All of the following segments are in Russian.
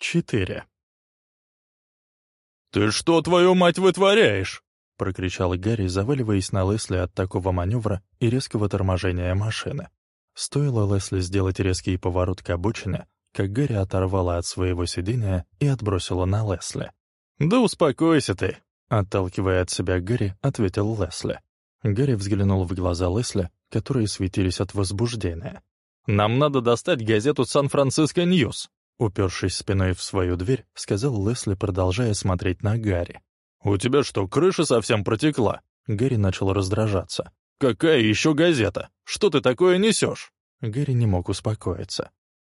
4. «Ты что, твою мать, вытворяешь?» — прокричал Гарри, заваливаясь на Лесли от такого маневра и резкого торможения машины. Стоило Лесли сделать резкий поворот к обочине, как Гарри оторвала от своего сидения и отбросила на Лесли. «Да успокойся ты!» — отталкивая от себя Гарри, ответил Лесли. Гарри взглянул в глаза Лесли, которые светились от возбуждения. «Нам надо достать газету «Сан-Франциско Ньюс». Упершись спиной в свою дверь, сказал Лесли, продолжая смотреть на Гарри. «У тебя что, крыша совсем протекла?» Гарри начал раздражаться. «Какая еще газета? Что ты такое несешь?» Гарри не мог успокоиться.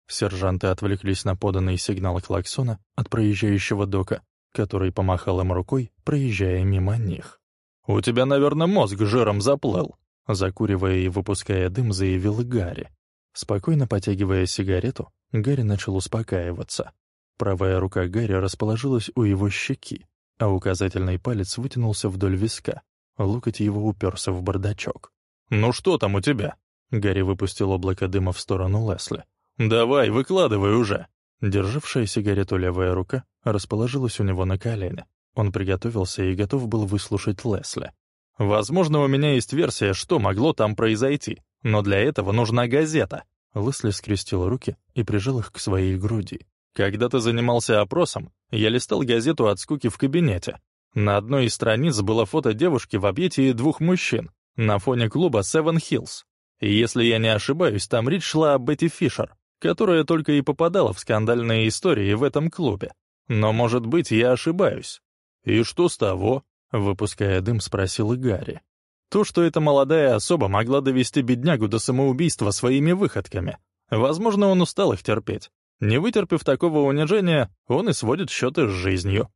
Сержанты отвлеклись на поданный сигнал клаксона от проезжающего дока, который помахал им рукой, проезжая мимо них. «У тебя, наверное, мозг жиром заплыл», — закуривая и выпуская дым, заявил Гарри. Спокойно потягивая сигарету, Гарри начал успокаиваться. Правая рука Гарри расположилась у его щеки, а указательный палец вытянулся вдоль виска. Локоть его уперся в бардачок. «Ну что там у тебя?» Гарри выпустил облако дыма в сторону Лесли. «Давай, выкладывай уже!» Державшая сигарету левая рука расположилась у него на колене. Он приготовился и готов был выслушать Лесли. «Возможно, у меня есть версия, что могло там произойти, но для этого нужна газета. Лесли скрестил руки и прижал их к своей груди. «Когда ты занимался опросом, я листал газету от скуки в кабинете. На одной из страниц было фото девушки в объятии двух мужчин на фоне клуба Seven Hills. И если я не ошибаюсь, там речь шла о Бетти Фишер, которая только и попадала в скандальные истории в этом клубе. Но, может быть, я ошибаюсь. И что с того? Выпуская дым, спросил Гарри. То, что эта молодая особа могла довести беднягу до самоубийства своими выходками. Возможно, он устал их терпеть. Не вытерпев такого унижения, он и сводит счеты с жизнью.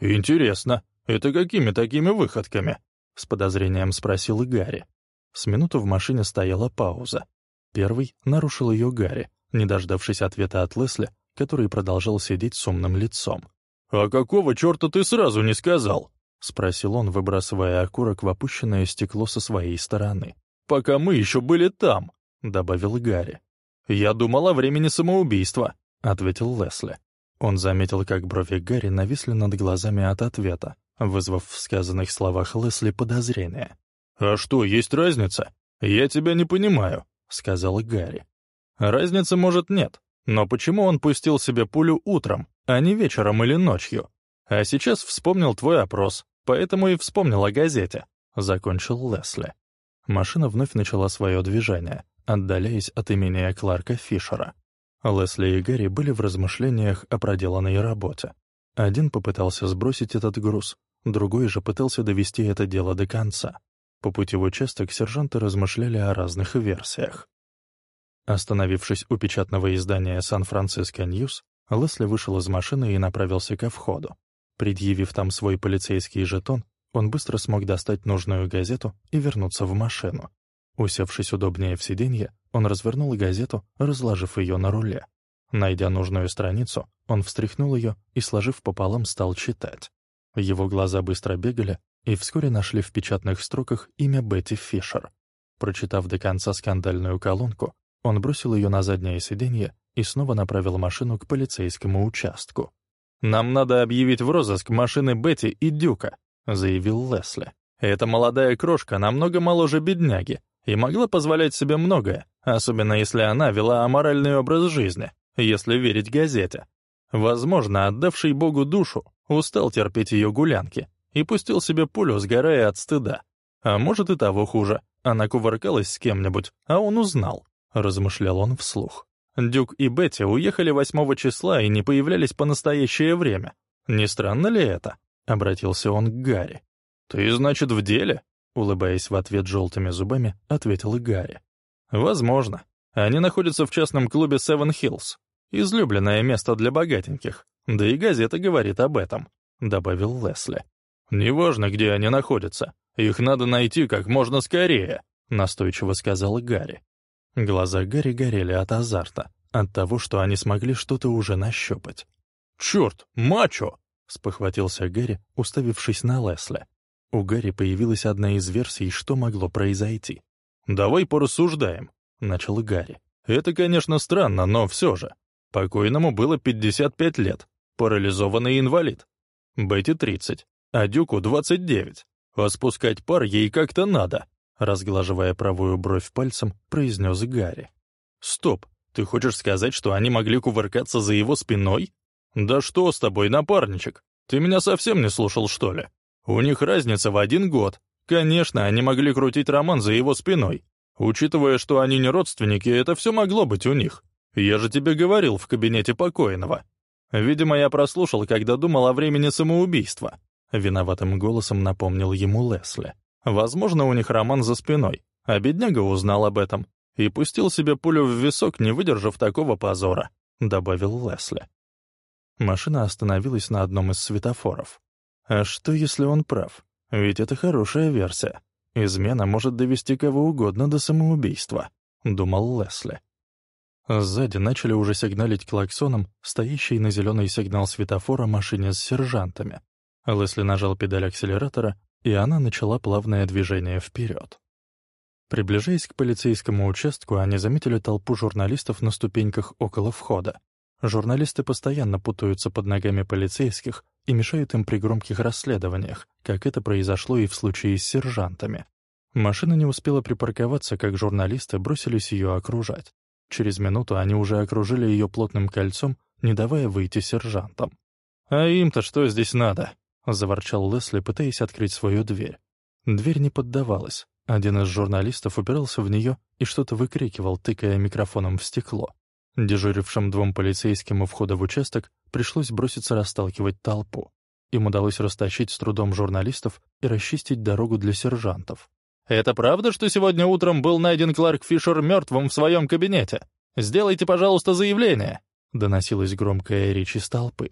«Интересно, это какими такими выходками?» — с подозрением спросил и Гарри. С минуту в машине стояла пауза. Первый нарушил ее Гарри, не дождавшись ответа от Лесли, который продолжал сидеть с умным лицом. «А какого черта ты сразу не сказал?» — спросил он, выбрасывая окурок в опущенное стекло со своей стороны. «Пока мы еще были там», — добавил Гарри. «Я думал о времени самоубийства», — ответил Лесли. Он заметил, как брови Гарри нависли над глазами от ответа, вызвав в сказанных словах Лесли подозрение. «А что, есть разница? Я тебя не понимаю», — сказал Гарри. «Разницы, может, нет, но почему он пустил себе пулю утром, а не вечером или ночью? А сейчас вспомнил твой опрос, поэтому и вспомнил о газете», — закончил Лесли. Машина вновь начала свое движение, отдаляясь от имени Кларка Фишера. Лесли и Гарри были в размышлениях о проделанной работе. Один попытался сбросить этот груз, другой же пытался довести это дело до конца. По пути в участок сержанты размышляли о разных версиях. Остановившись у печатного издания «Сан-Франциско Ньюс», Лесли вышел из машины и направился ко входу. Предъявив там свой полицейский жетон, он быстро смог достать нужную газету и вернуться в машину. Усевшись удобнее в сиденье, он развернул газету, разложив ее на руле. Найдя нужную страницу, он встряхнул ее и, сложив пополам, стал читать. Его глаза быстро бегали и вскоре нашли в печатных строках имя Бетти Фишер. Прочитав до конца скандальную колонку, он бросил ее на заднее сиденье и снова направил машину к полицейскому участку. «Нам надо объявить в розыск машины Бетти и Дюка», — заявил Лесли. «Эта молодая крошка намного моложе бедняги и могла позволять себе многое, особенно если она вела аморальный образ жизни, если верить газете. Возможно, отдавший Богу душу устал терпеть ее гулянки и пустил себе пулю, сгорая от стыда. А может и того хуже, она кувыркалась с кем-нибудь, а он узнал», — размышлял он вслух. Дюк и Бетти уехали 8 числа и не появлялись по настоящее время. Не странно ли это?» — обратился он к Гарри. «Ты, значит, в деле?» — улыбаясь в ответ желтыми зубами, ответил Гарри. «Возможно. Они находятся в частном клубе Seven Hills. Излюбленное место для богатеньких. Да и газета говорит об этом», — добавил Лесли. «Неважно, где они находятся. Их надо найти как можно скорее», — настойчиво сказал Гарри. Глаза Гарри горели от азарта, от того, что они смогли что-то уже нащупать. «Черт, мачо!» — спохватился Гарри, уставившись на Лесли. У Гарри появилась одна из версий, что могло произойти. «Давай порассуждаем», — начал Гарри. «Это, конечно, странно, но все же. Покойному было 55 лет, парализованный инвалид. Бетти 30, а Дюку 29. А спускать пар ей как-то надо, разглаживая правую бровь пальцем, произнес Гарри. Стоп, ты хочешь сказать, что они могли кувыркаться за его спиной? Да что с тобой, напарничек? Ты меня совсем не слушал, что ли? У них разница в один год. Конечно, они могли крутить роман за его спиной. Учитывая, что они не родственники, это все могло быть у них. Я же тебе говорил в кабинете покойного. Видимо, я прослушал, когда думал о времени самоубийства. Виноватым голосом напомнил ему Лесли. Возможно, у них роман за спиной, а бедняга узнал об этом и пустил себе пулю в висок, не выдержав такого позора, добавил Лесли. Машина остановилась на одном из светофоров. А что, если он прав? Ведь это хорошая версия. Измена может довести кого угодно до самоубийства, думал Лесли. Сзади начали уже сигналить клаксоном стоящий на зеленый сигнал светофора машине с сержантами. Лесли нажал педаль акселератора, и она начала плавное движение вперед. Приближаясь к полицейскому участку, они заметили толпу журналистов на ступеньках около входа. Журналисты постоянно путаются под ногами полицейских и мешают им при громких расследованиях, как это произошло и в случае с сержантами. Машина не успела припарковаться, как журналисты бросились ее окружать. Через минуту они уже окружили ее плотным кольцом, не давая выйти сержантам. «А им-то что здесь надо?» — заворчал Лесли, пытаясь открыть свою дверь. Дверь не поддавалась. Один из журналистов упирался в нее и что-то выкрикивал, тыкая микрофоном в стекло. Дежурившим двум полицейским у входа в участок пришлось броситься расталкивать толпу. Им удалось растащить с трудом журналистов и расчистить дорогу для сержантов. «Это правда, что сегодня утром был найден Кларк Фишер мертвым в своем кабинете? Сделайте, пожалуйста, заявление!» — доносилась громкая речь из толпы.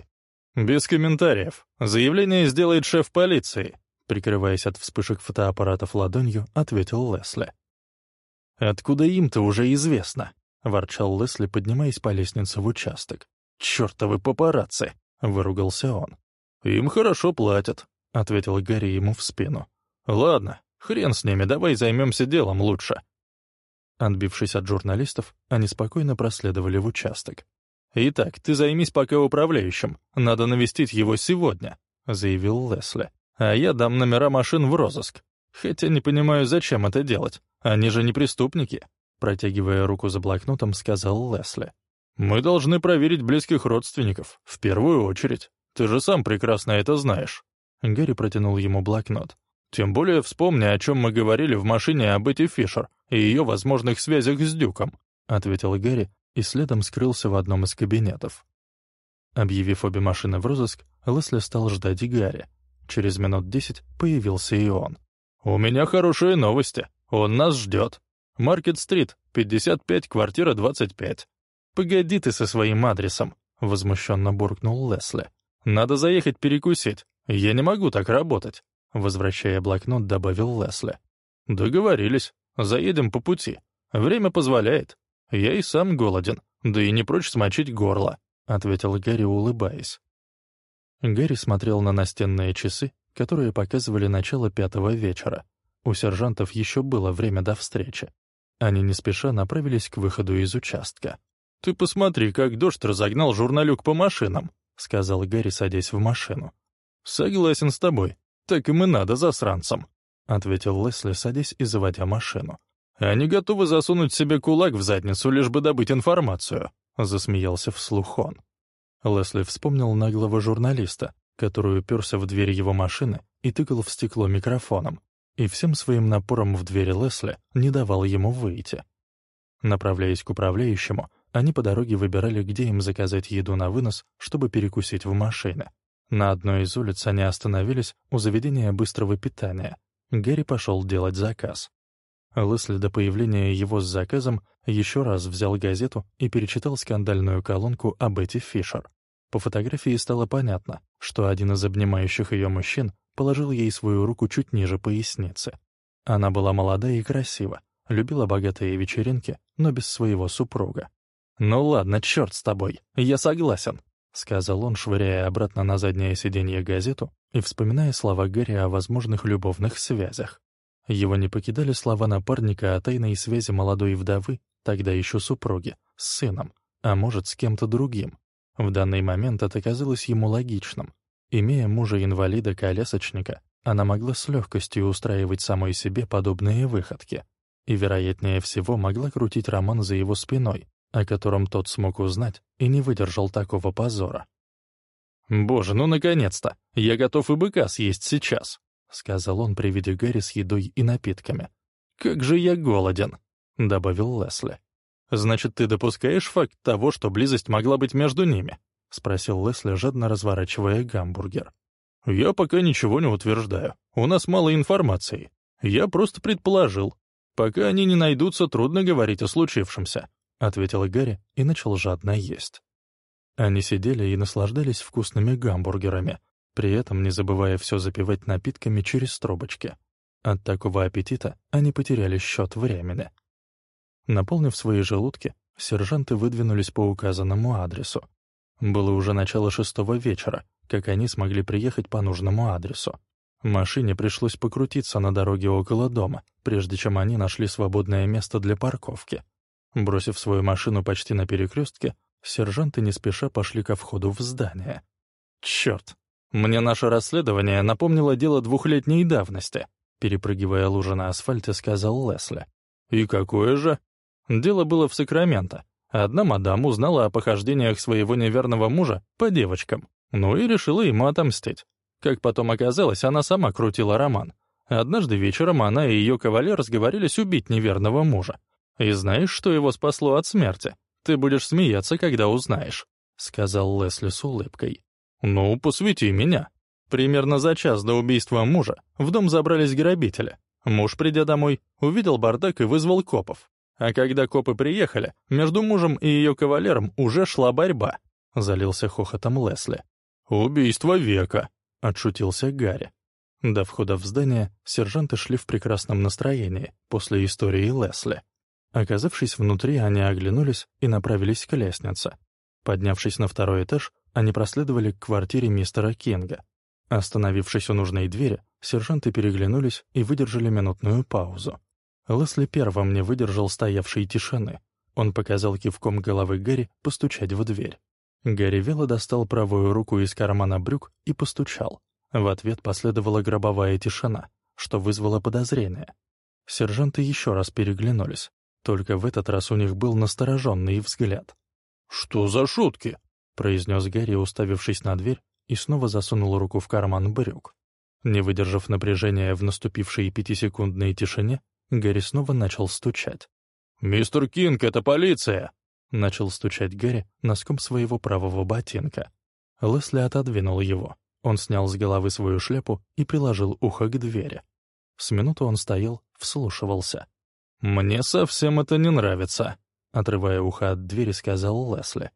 «Без комментариев. Заявление сделает шеф полиции», — прикрываясь от вспышек фотоаппаратов ладонью, ответил Лесли. «Откуда им-то уже известно?» — ворчал Лесли, поднимаясь по лестнице в участок. «Чёртовы папарацци!» — выругался он. «Им хорошо платят», — ответил Гарри ему в спину. «Ладно, Хрен с ними, давай займемся делом лучше. Отбившись от журналистов, они спокойно проследовали в участок. «Итак, ты займись пока управляющим. Надо навестить его сегодня», — заявил Лесли. «А я дам номера машин в розыск. Хотя не понимаю, зачем это делать. Они же не преступники», — протягивая руку за блокнотом, сказал Лесли. «Мы должны проверить близких родственников, в первую очередь. Ты же сам прекрасно это знаешь». Гарри протянул ему блокнот. Тем более вспомни, о чем мы говорили в машине об Эти Фишер и ее возможных связях с Дюком», — ответил Гэри и следом скрылся в одном из кабинетов. Объявив обе машины в розыск, Лесли стал ждать Гарри. Через минут десять появился и он. «У меня хорошие новости. Он нас ждет. Маркет-стрит, 55, квартира 25. Погоди ты со своим адресом», — возмущенно буркнул Лесли. «Надо заехать перекусить. Я не могу так работать. Возвращая блокнот, добавил Лесли. «Договорились. Заедем по пути. Время позволяет. Я и сам голоден, да и не прочь смочить горло», — ответил Гэри, улыбаясь. Гэри смотрел на настенные часы, которые показывали начало пятого вечера. У сержантов еще было время до встречи. Они не спеша направились к выходу из участка. «Ты посмотри, как дождь разогнал журналюк по машинам», — сказал Гэри, садясь в машину. «Согласен с тобой. «Так им и надо засранцам», — ответил Лесли, садясь и заводя машину. «Они готовы засунуть себе кулак в задницу, лишь бы добыть информацию», — засмеялся вслух он. Лесли вспомнил наглого журналиста, который уперся в дверь его машины и тыкал в стекло микрофоном, и всем своим напором в двери Лесли не давал ему выйти. Направляясь к управляющему, они по дороге выбирали, где им заказать еду на вынос, чтобы перекусить в машине. На одной из улиц они остановились у заведения быстрого питания. Гэри пошел делать заказ. Лысли до появления его с заказом еще раз взял газету и перечитал скандальную колонку об Эти Фишер. По фотографии стало понятно, что один из обнимающих ее мужчин положил ей свою руку чуть ниже поясницы. Она была молода и красива, любила богатые вечеринки, но без своего супруга. «Ну ладно, черт с тобой, я согласен», — сказал он, швыряя обратно на заднее сиденье газету и вспоминая слова Гэри о возможных любовных связях. Его не покидали слова напарника о тайной связи молодой вдовы, тогда еще супруги, с сыном, а может, с кем-то другим. В данный момент это казалось ему логичным. Имея мужа-инвалида-колясочника, она могла с легкостью устраивать самой себе подобные выходки. И, вероятнее всего, могла крутить роман за его спиной, о котором тот смог узнать и не выдержал такого позора. «Боже, ну наконец-то! Я готов и быка съесть сейчас!» — сказал он при виде Гарри с едой и напитками. «Как же я голоден!» — добавил Лесли. «Значит, ты допускаешь факт того, что близость могла быть между ними?» — спросил Лесли, жадно разворачивая гамбургер. «Я пока ничего не утверждаю. У нас мало информации. Я просто предположил. Пока они не найдутся, трудно говорить о случившемся», — ответил Гарри и начал жадно есть. Они сидели и наслаждались вкусными гамбургерами, при этом не забывая все запивать напитками через трубочки. От такого аппетита они потеряли счет времени. Наполнив свои желудки, сержанты выдвинулись по указанному адресу. Было уже начало шестого вечера, как они смогли приехать по нужному адресу. Машине пришлось покрутиться на дороге около дома, прежде чем они нашли свободное место для парковки. Бросив свою машину почти на перекрестке, сержанты не спеша пошли ко входу в здание. «Черт! Мне наше расследование напомнило дело двухлетней давности», перепрыгивая лужи на асфальте, сказал Лесли. «И какое же?» Дело было в Сакраменто. Одна мадам узнала о похождениях своего неверного мужа по девочкам, ну и решила ему отомстить. Как потом оказалось, она сама крутила роман. Однажды вечером она и ее кавалер разговорились убить неверного мужа. И знаешь, что его спасло от смерти? Ты будешь смеяться, когда узнаешь», — сказал Лесли с улыбкой. «Ну, посвяти меня». Примерно за час до убийства мужа в дом забрались грабители. Муж, придя домой, увидел бардак и вызвал копов. А когда копы приехали, между мужем и ее кавалером уже шла борьба. Залился хохотом Лесли. «Убийство века», — отшутился Гарри. До входа в здание сержанты шли в прекрасном настроении после истории Лесли. Оказавшись внутри, они оглянулись и направились к лестнице. Поднявшись на второй этаж, они проследовали к квартире мистера Кинга. Остановившись у нужной двери, сержанты переглянулись и выдержали минутную паузу. Лесли первым не выдержал стоявшей тишины. Он показал кивком головы Гэри постучать в дверь. Гарри вело достал правую руку из кармана брюк и постучал. В ответ последовала гробовая тишина, что вызвало подозрение. Сержанты еще раз переглянулись. Только в этот раз у них был настороженный взгляд. «Что за шутки?» — произнес Гарри, уставившись на дверь, и снова засунул руку в карман брюк. Не выдержав напряжения в наступившей пятисекундной тишине, Гарри снова начал стучать. «Мистер Кинг, это полиция!» — начал стучать Гарри носком своего правого ботинка. Лесли отодвинул его. Он снял с головы свою шляпу и приложил ухо к двери. С минуту он стоял, вслушивался. «Мне совсем это не нравится», — отрывая ухо от двери, сказал Лесли.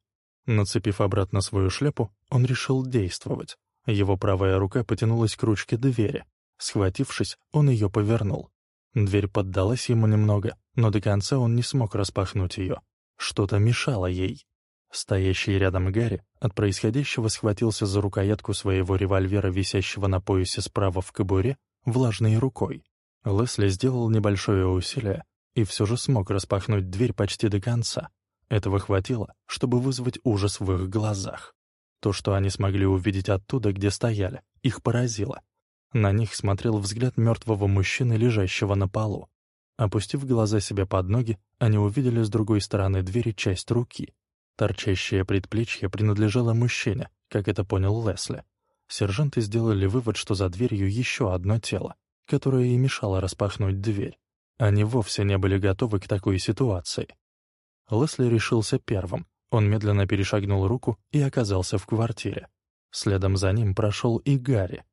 Нацепив обратно свою шляпу, он решил действовать. Его правая рука потянулась к ручке двери. Схватившись, он ее повернул. Дверь поддалась ему немного, но до конца он не смог распахнуть ее. Что-то мешало ей. Стоящий рядом Гарри от происходящего схватился за рукоятку своего револьвера, висящего на поясе справа в кобуре, влажной рукой. Лесли сделал небольшое усилие, и все же смог распахнуть дверь почти до конца. Этого хватило, чтобы вызвать ужас в их глазах. То, что они смогли увидеть оттуда, где стояли, их поразило. На них смотрел взгляд мертвого мужчины, лежащего на полу. Опустив глаза себе под ноги, они увидели с другой стороны двери часть руки. Торчащее предплечье принадлежало мужчине, как это понял Лесли. Сержанты сделали вывод, что за дверью еще одно тело, которое и мешало распахнуть дверь. Они вовсе не были готовы к такой ситуации. Лесли решился первым. Он медленно перешагнул руку и оказался в квартире. Следом за ним прошел и Гарри.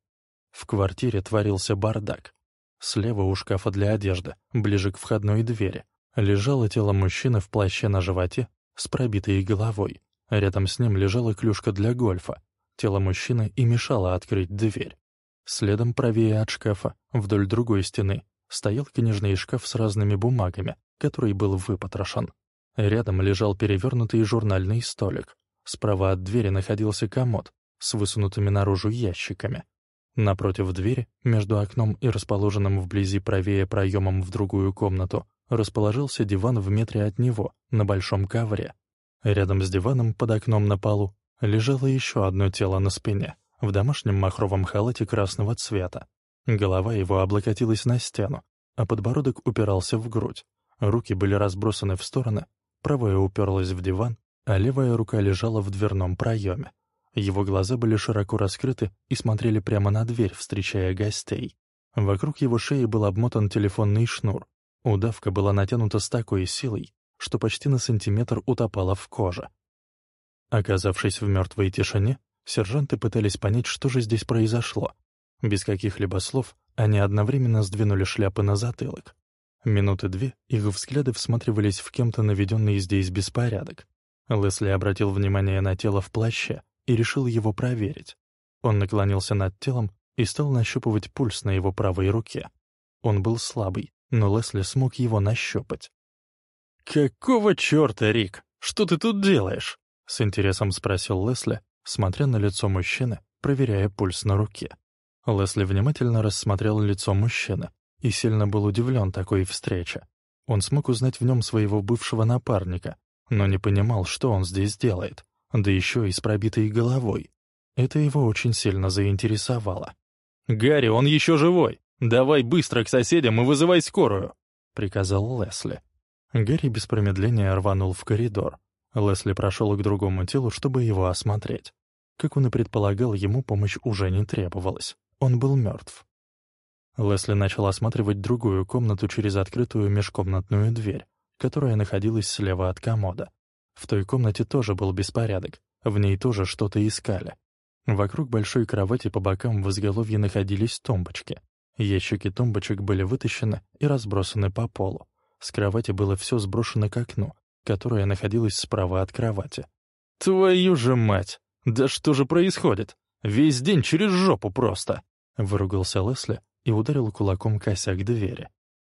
В квартире творился бардак. Слева у шкафа для одежды, ближе к входной двери, лежало тело мужчины в плаще на животе с пробитой головой. Рядом с ним лежала клюшка для гольфа. Тело мужчины и мешало открыть дверь. Следом правее от шкафа, вдоль другой стены, стоял книжный шкаф с разными бумагами, который был выпотрошен. Рядом лежал перевернутый журнальный столик. Справа от двери находился комод с высунутыми наружу ящиками. Напротив двери, между окном и расположенным вблизи правее проемом в другую комнату, расположился диван в метре от него, на большом ковре. Рядом с диваном под окном на полу лежало еще одно тело на спине, в домашнем махровом халате красного цвета. Голова его облокотилась на стену, а подбородок упирался в грудь. Руки были разбросаны в стороны, правая уперлась в диван, а левая рука лежала в дверном проеме. Его глаза были широко раскрыты и смотрели прямо на дверь, встречая гостей. Вокруг его шеи был обмотан телефонный шнур. Удавка была натянута с такой силой, что почти на сантиметр утопала в коже. Оказавшись в мертвой тишине, сержанты пытались понять, что же здесь произошло. Без каких-либо слов они одновременно сдвинули шляпы на затылок. Минуты две их взгляды всматривались в кем-то наведенный здесь беспорядок. Лесли обратил внимание на тело в плаще и решил его проверить. Он наклонился над телом и стал нащупывать пульс на его правой руке. Он был слабый, но Лесли смог его нащупать. «Какого черта, Рик? Что ты тут делаешь?» — с интересом спросил Лесли, смотря на лицо мужчины, проверяя пульс на руке. Лесли внимательно рассмотрел лицо мужчины и сильно был удивлен такой встрече. Он смог узнать в нем своего бывшего напарника, но не понимал, что он здесь делает, да еще и с пробитой головой. Это его очень сильно заинтересовало. «Гарри, он еще живой! Давай быстро к соседям и вызывай скорую!» — приказал Лесли. Гарри без промедления рванул в коридор. Лесли прошел к другому телу, чтобы его осмотреть. Как он и предполагал, ему помощь уже не требовалась. Он был мертв. Лесли начал осматривать другую комнату через открытую межкомнатную дверь, которая находилась слева от комода. В той комнате тоже был беспорядок, в ней тоже что-то искали. Вокруг большой кровати по бокам в изголовье находились тумбочки. Ящики тумбочек были вытащены и разбросаны по полу. С кровати было все сброшено к окну, которое находилось справа от кровати. «Твою же мать! Да что же происходит? Весь день через жопу просто!» Выругался Лесли и ударил кулаком косяк двери.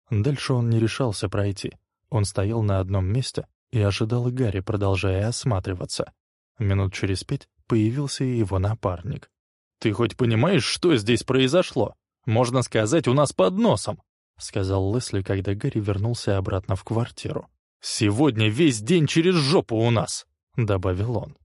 Дальше он не решался пройти. Он стоял на одном месте и ожидал Гарри, продолжая осматриваться. Минут через пять появился и его напарник. «Ты хоть понимаешь, что здесь произошло? Можно сказать, у нас под носом!» — сказал Лесли, когда Гарри вернулся обратно в квартиру. «Сегодня весь день через жопу у нас!» — добавил он.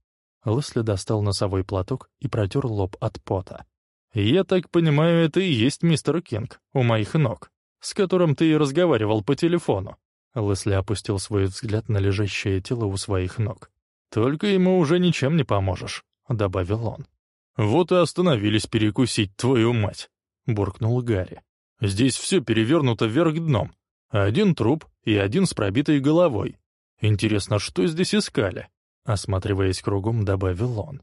Лесли достал носовой платок и протер лоб от пота. «Я так понимаю, это и есть мистер Кинг у моих ног, с которым ты и разговаривал по телефону». Лесли опустил свой взгляд на лежащее тело у своих ног. «Только ему уже ничем не поможешь», — добавил он. «Вот и остановились перекусить, твою мать», — буркнул Гарри. Здесь все перевернуто вверх дном. Один труп и один с пробитой головой. Интересно, что здесь искали?» Осматриваясь кругом, добавил он.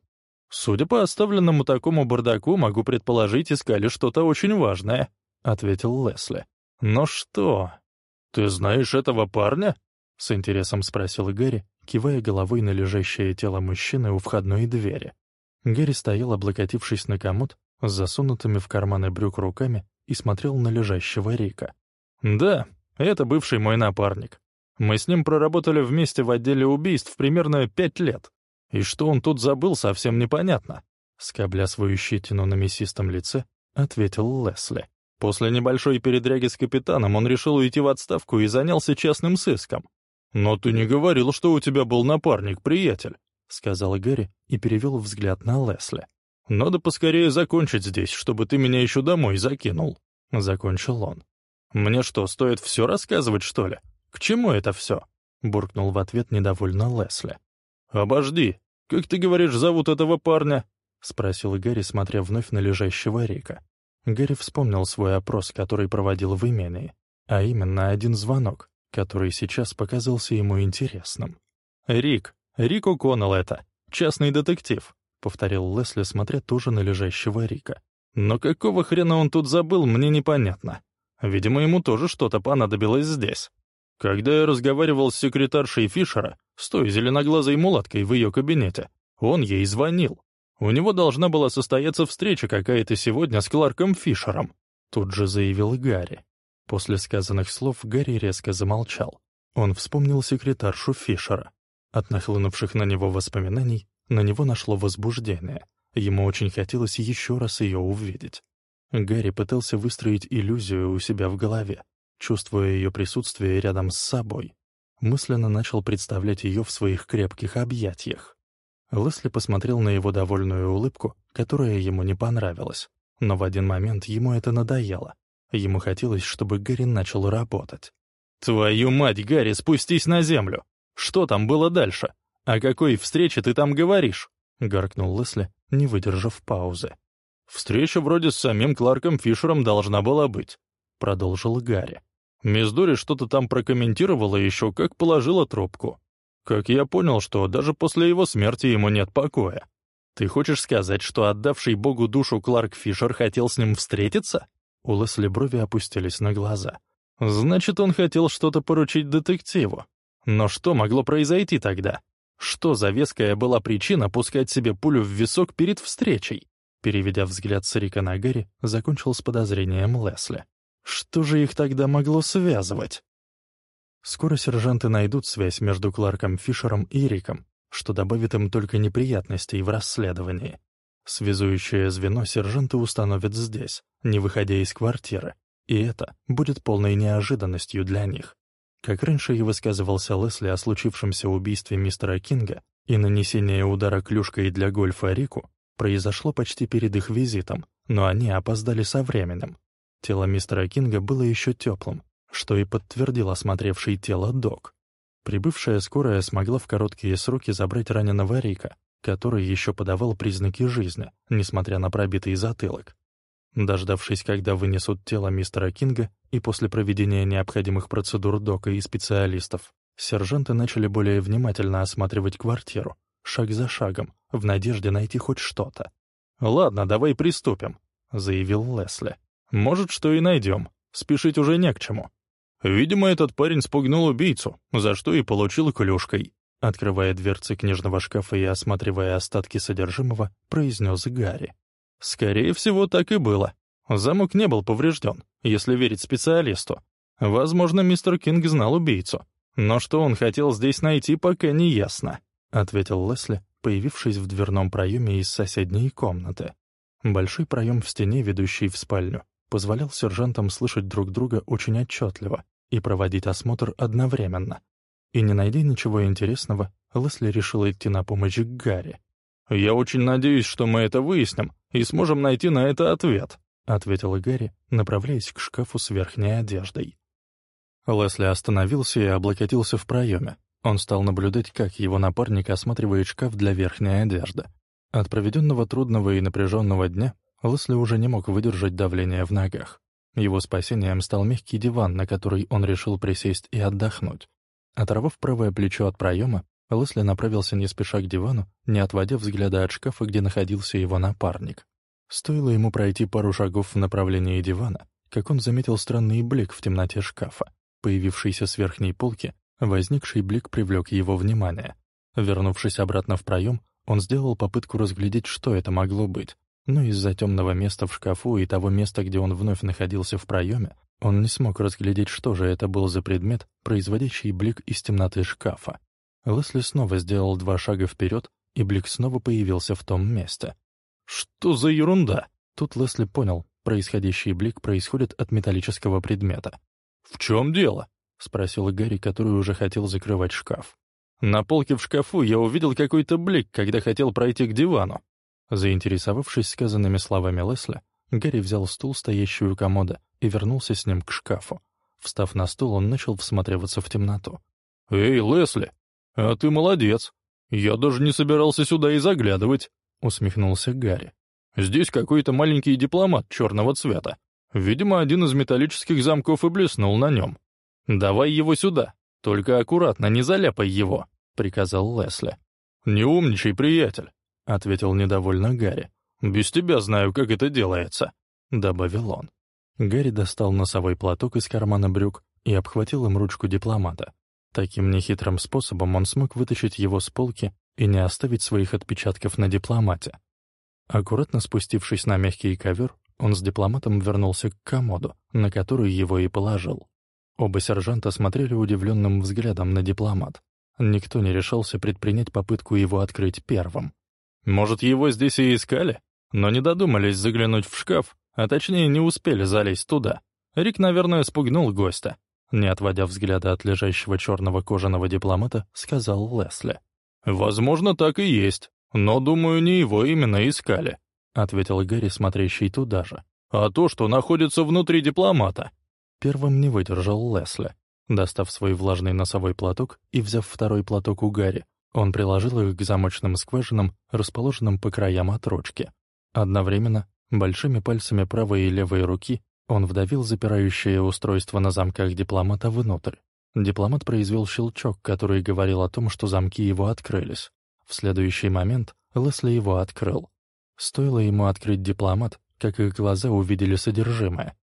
«Судя по оставленному такому бардаку, могу предположить, искали что-то очень важное», — ответил Лесли. «Но что? Ты знаешь этого парня?» — с интересом спросил Гэри, кивая головой на лежащее тело мужчины у входной двери. Гэри стоял, облокотившись на комод, с засунутыми в карманы брюк руками и смотрел на лежащего Рика. «Да, это бывший мой напарник. Мы с ним проработали вместе в отделе убийств примерно пять лет. И что он тут забыл, совсем непонятно». Скобля свою щетину на мясистом лице, ответил Лесли. После небольшой передряги с капитаном он решил уйти в отставку и занялся частным сыском. «Но ты не говорил, что у тебя был напарник, приятель», — сказал Гэри и перевел взгляд на Лесли. «Надо поскорее закончить здесь, чтобы ты меня еще домой закинул», — закончил он. «Мне что, стоит все рассказывать, что ли? К чему это все?» — буркнул в ответ недовольно Лесли. «Обожди, как ты говоришь, зовут этого парня?» — спросил Гэри, смотря вновь на лежащего Рика. Гэри вспомнил свой опрос, который проводил в имении, а именно один звонок, который сейчас показался ему интересным. «Рик, Рик О'Коннелл это, частный детектив», — повторил Лесли, смотря тоже на лежащего Рика. «Но какого хрена он тут забыл, мне непонятно. Видимо, ему тоже что-то понадобилось здесь. Когда я разговаривал с секретаршей Фишера, с той зеленоглазой мулаткой в ее кабинете, он ей звонил. У него должна была состояться встреча какая-то сегодня с Кларком Фишером», — тут же заявил Гарри. После сказанных слов Гарри резко замолчал. Он вспомнил секретаршу Фишера. От нахлынувших на него воспоминаний на него нашло возбуждение. Ему очень хотелось еще раз ее увидеть. Гарри пытался выстроить иллюзию у себя в голове, чувствуя ее присутствие рядом с собой. Мысленно начал представлять ее в своих крепких объятиях. Лесли посмотрел на его довольную улыбку, которая ему не понравилась. Но в один момент ему это надоело. Ему хотелось, чтобы Гарри начал работать. «Твою мать, Гарри, спустись на землю! Что там было дальше? О какой встрече ты там говоришь?» — гаркнул Лесли, не выдержав паузы. «Встреча вроде с самим Кларком Фишером должна была быть», — продолжил Гарри. «Мисс Дори что-то там прокомментировала еще, как положила трубку. Как я понял, что даже после его смерти ему нет покоя. Ты хочешь сказать, что отдавший Богу душу Кларк Фишер хотел с ним встретиться?» У Лесли брови опустились на глаза. «Значит, он хотел что-то поручить детективу. Но что могло произойти тогда? Что за веская была причина пускать себе пулю в висок перед встречей? Переведя взгляд с Рика на Гэри, закончил с подозрением Лесли. Что же их тогда могло связывать? Скоро сержанты найдут связь между Кларком Фишером и Риком, что добавит им только неприятностей в расследовании. Связующее звено сержанты установят здесь, не выходя из квартиры, и это будет полной неожиданностью для них. Как раньше и высказывался Лесли о случившемся убийстве мистера Кинга и нанесении удара клюшкой для гольфа Рику, произошло почти перед их визитом, но они опоздали со временем. Тело мистера Кинга было еще теплым, что и подтвердил осмотревший тело док. Прибывшая скорая смогла в короткие сроки забрать раненого Рика, который еще подавал признаки жизни, несмотря на пробитый затылок. Дождавшись, когда вынесут тело мистера Кинга, и после проведения необходимых процедур дока и специалистов, сержанты начали более внимательно осматривать квартиру, шаг за шагом, в надежде найти хоть что-то. «Ладно, давай приступим», — заявил Лесли. «Может, что и найдем. Спешить уже не к чему». «Видимо, этот парень спугнул убийцу, за что и получил клюшкой», открывая дверцы книжного шкафа и осматривая остатки содержимого, произнес Гарри. «Скорее всего, так и было. Замок не был поврежден, если верить специалисту. Возможно, мистер Кинг знал убийцу. Но что он хотел здесь найти, пока не ясно», — ответил Лесли, появившись в дверном проеме из соседней комнаты. Большой проем в стене, ведущий в спальню, позволял сержантам слышать друг друга очень отчетливо и проводить осмотр одновременно. И не найдя ничего интересного, Лесли решил идти на помощь к Гарри. «Я очень надеюсь, что мы это выясним и сможем найти на это ответ», ответил Гарри, направляясь к шкафу с верхней одеждой. Лесли остановился и облокотился в проеме, он стал наблюдать, как его напарник осматривает шкаф для верхней одежды. От проведенного трудного и напряженного дня Лесли уже не мог выдержать давление в ногах. Его спасением стал мягкий диван, на который он решил присесть и отдохнуть. Оторвав правое плечо от проема, Лесли направился не спеша к дивану, не отводя взгляда от шкафа, где находился его напарник. Стоило ему пройти пару шагов в направлении дивана, как он заметил странный блик в темноте шкафа, появившийся с верхней полки Возникший блик привлек его внимание. Вернувшись обратно в проем, он сделал попытку разглядеть, что это могло быть. Но из-за темного места в шкафу и того места, где он вновь находился в проеме, он не смог разглядеть, что же это был за предмет, производящий блик из темноты шкафа. Лесли снова сделал два шага вперед, и блик снова появился в том месте. «Что за ерунда?» Тут Лесли понял, происходящий блик происходит от металлического предмета. «В чем дело?» — спросил Гарри, который уже хотел закрывать шкаф. «На полке в шкафу я увидел какой-то блик, когда хотел пройти к дивану». Заинтересовавшись сказанными словами Лесли, Гарри взял стул, стоящий у комода, и вернулся с ним к шкафу. Встав на стул, он начал всматриваться в темноту. «Эй, Лесли, а ты молодец. Я даже не собирался сюда и заглядывать», — усмехнулся Гарри. «Здесь какой-то маленький дипломат черного цвета. Видимо, один из металлических замков и блеснул на нем. «Давай его сюда, только аккуратно, не заляпай его», — приказал Лесли. «Не умничай, приятель», — ответил недовольно Гарри. «Без тебя знаю, как это делается», — добавил он. Гарри достал носовой платок из кармана брюк и обхватил им ручку дипломата. Таким нехитрым способом он смог вытащить его с полки и не оставить своих отпечатков на дипломате. Аккуратно спустившись на мягкий ковер, он с дипломатом вернулся к комоду, на который его и положил. Оба сержанта смотрели удивленным взглядом на дипломат. Никто не решался предпринять попытку его открыть первым. Может, его здесь и искали, но не додумались заглянуть в шкаф, а точнее не успели залезть туда. Рик, наверное, спугнул гостя. Не отводя взгляда от лежащего черного кожаного дипломата, сказал Лесли. «Возможно, так и есть», Но, думаю, не его именно искали», — ответил Гарри, смотрящий туда же. «А то, что находится внутри дипломата». Первым не выдержал Лесли. Достав свой влажный носовой платок и взяв второй платок у Гарри, он приложил их к замочным скважинам, расположенным по краям отрочки. Одновременно, большими пальцами правой и левой руки, он вдавил запирающее устройство на замках дипломата внутрь. Дипломат произвел щелчок, который говорил о том, что замки его открылись. В следующий момент Лесли его открыл. Стоило ему открыть дипломат, как их глаза увидели содержимое.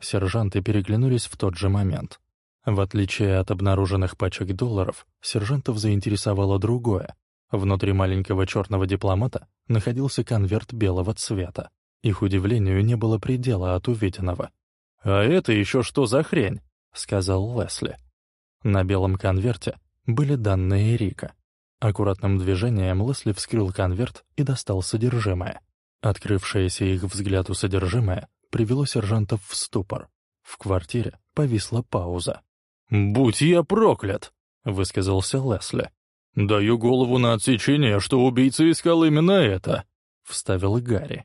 Сержанты переглянулись в тот же момент. В отличие от обнаруженных пачек долларов, сержантов заинтересовало другое. Внутри маленького черного дипломата находился конверт белого цвета. Их удивлению не было предела от увиденного. «А это еще что за хрень?» — сказал Лесли. На белом конверте были данные Рика. Аккуратным движением Лесли вскрыл конверт и достал содержимое. Открывшееся их взгляду содержимое привело сержантов в ступор. В квартире повисла пауза. «Будь я проклят!» — высказался Лесли. «Даю голову на отсечение, что убийца искал именно это», — вставил Гарри.